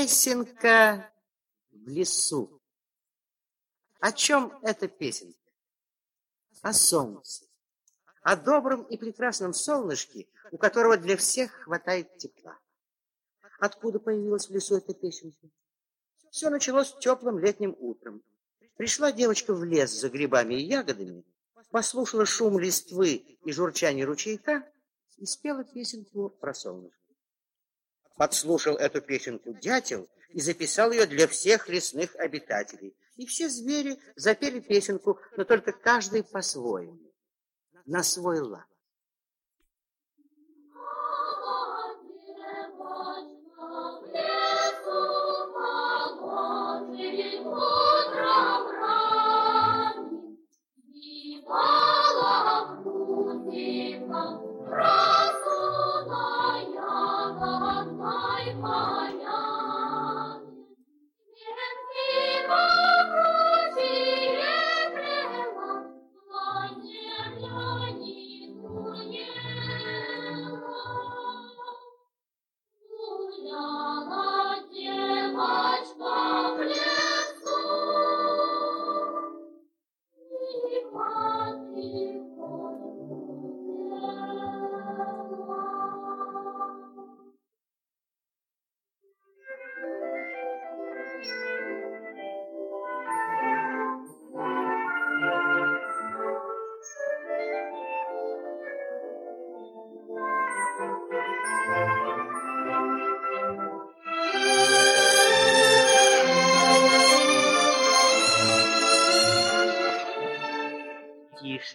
Песенка в лесу. О чем эта песенка? О солнце. О добром и прекрасном солнышке, у которого для всех хватает тепла. Откуда появилась в лесу эта песенка? Все началось теплым летним утром. Пришла девочка в лес за грибами и ягодами, послушала шум листвы и журчание ручейка и спела песенку про солнышко подслушал эту песенку дятел и записал ее для всех лесных обитателей. И все звери запели песенку, но только каждый по-своему, на свой лад.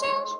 change.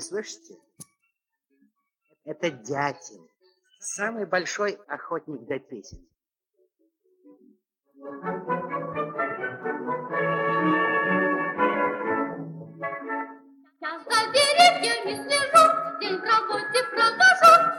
Слышите? Это дятел, самый большой охотник до песен. Я за деревьями слежу, день работе провожу.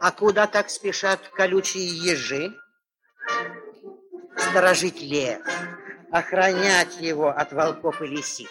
А куда так спешат колючие ежи? Сторожить лес, охранять его от волков и лисиц.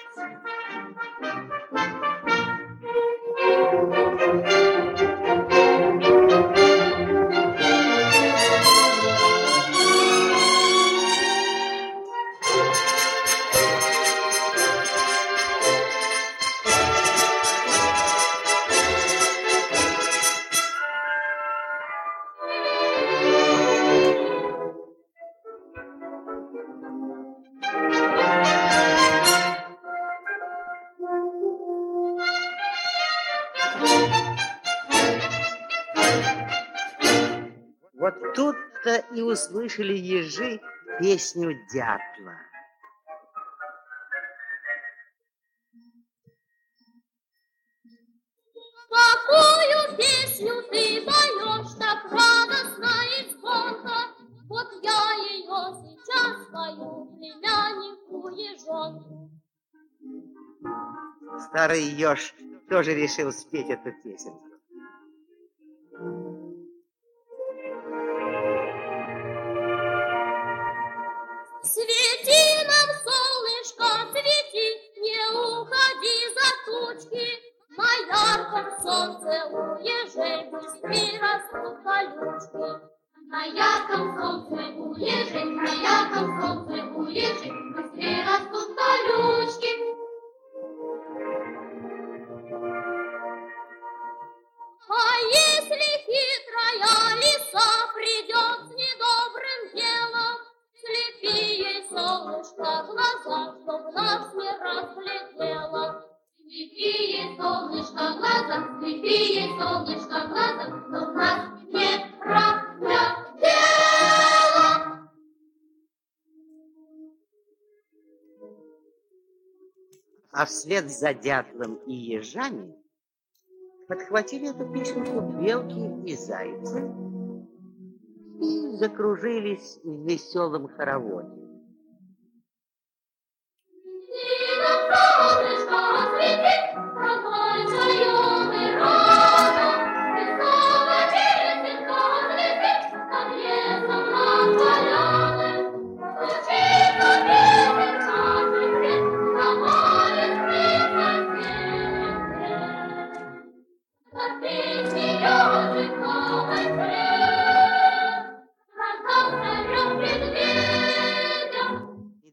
И услышали ежи песню дятла. Какую песню ты поешь так радостно и звонко? Вот я ее сейчас пою племяннику ежонку. Старый еж тоже решил спеть эту песенку. Уходи за тучки. На ярком солнце у ежей быстрее растут колючки. На ярком солнце у на ярком солнце у ежей быстрее растут колючки. Ей, солнышко, глаза, чтоб нас не разглядело. А вслед за дятлом и ежами подхватили эту песенку белки и зайцы и закружились в веселом хороводе.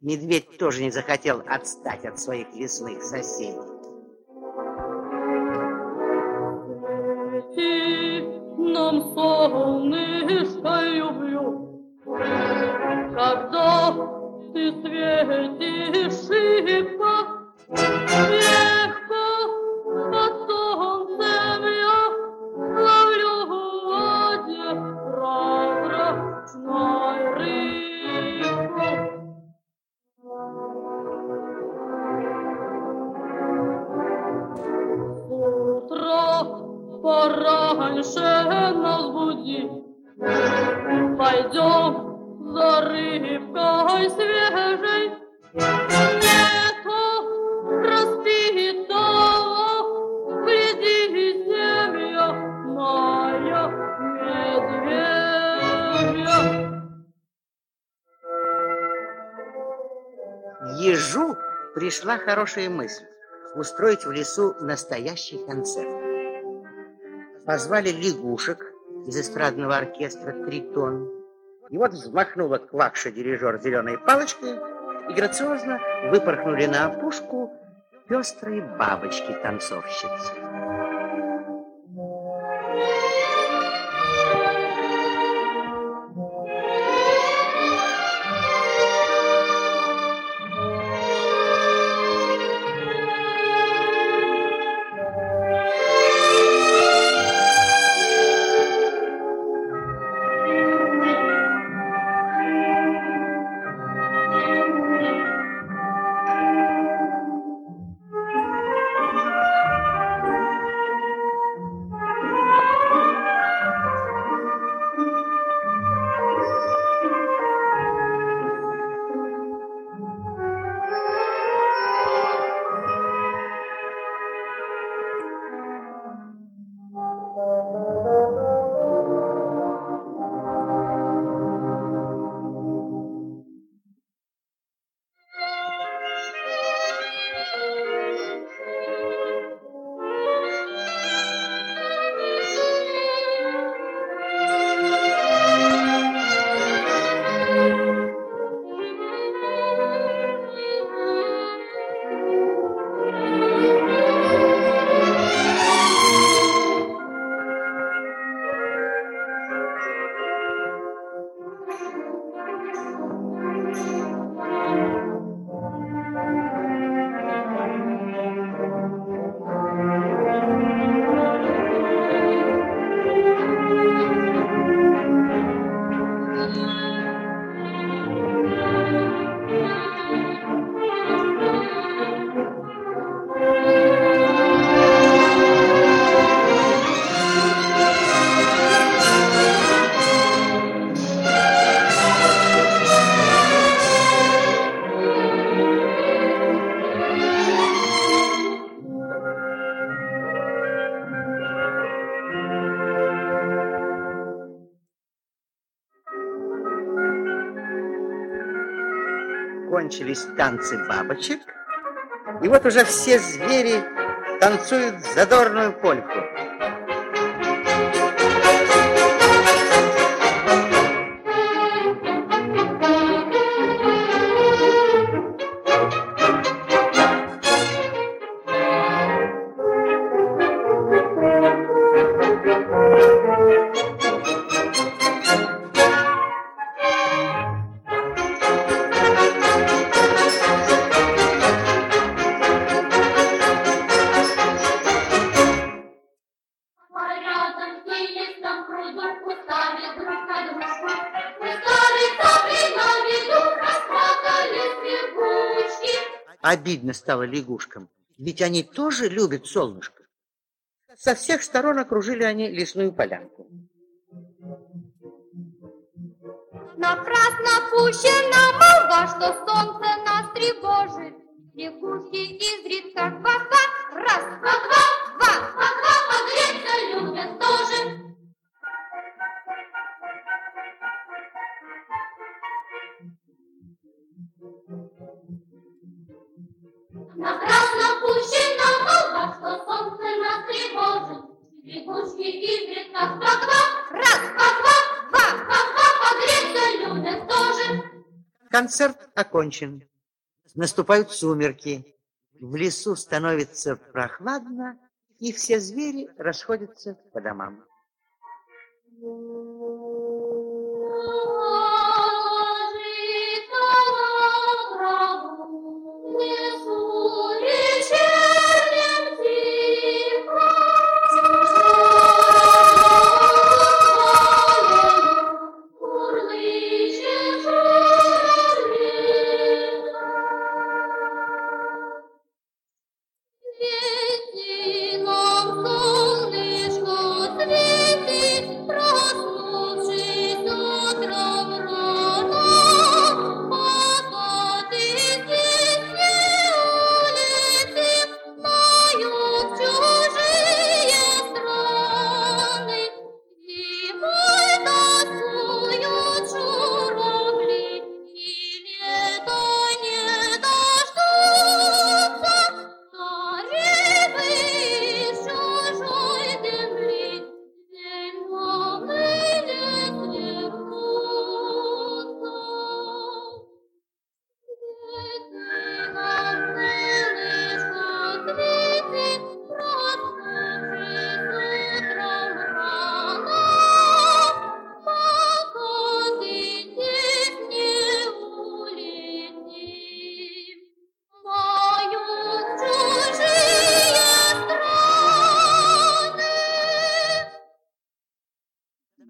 Медведь тоже не захотел отстать от своих лесных соседей. Нам, солнышко, люблю, Когда ты светишь шибко, Мягко пораньше нас. Пойдем за рыбкой свежей. Нету распитого, гляди, семья моя медведя. Ежу пришла хорошая мысль устроить в лесу настоящий концерт. Позвали лягушек из эстрадного оркестра «Тритон», И вот взмахнула квакша-дирижер зеленой палочкой, и грациозно выпорхнули на опушку пестрые бабочки-танцовщицы. Кончились танцы бабочек, и вот уже все звери танцуют задорную польку. Обидно стало лягушкам, ведь они тоже любят солнышко. Со всех сторон окружили они лесную полянку. Напрасно пущена молва, что солнце нас тревожит. Лягушки изредка два-два, раз, два-два, два, два-два, погреться любят тоже. Напрасно пущена молва, что солнце нас тревожит. Лягушки изредка два-два, раз, два-два, два, два-два, погреться любят тоже. Концерт окончен. Наступают сумерки. В лесу становится прохладно, и все звери расходятся по домам. Свети нам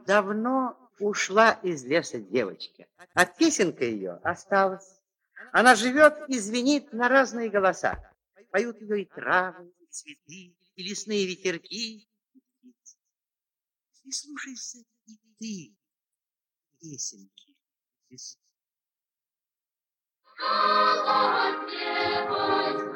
давно ушла из леса девочка, а песенка ее осталась. Она живет и звенит на разные голоса. Поют ее и травы, и цветы, и лесные ветерки, и слушайся и ты песенки. Голос небось,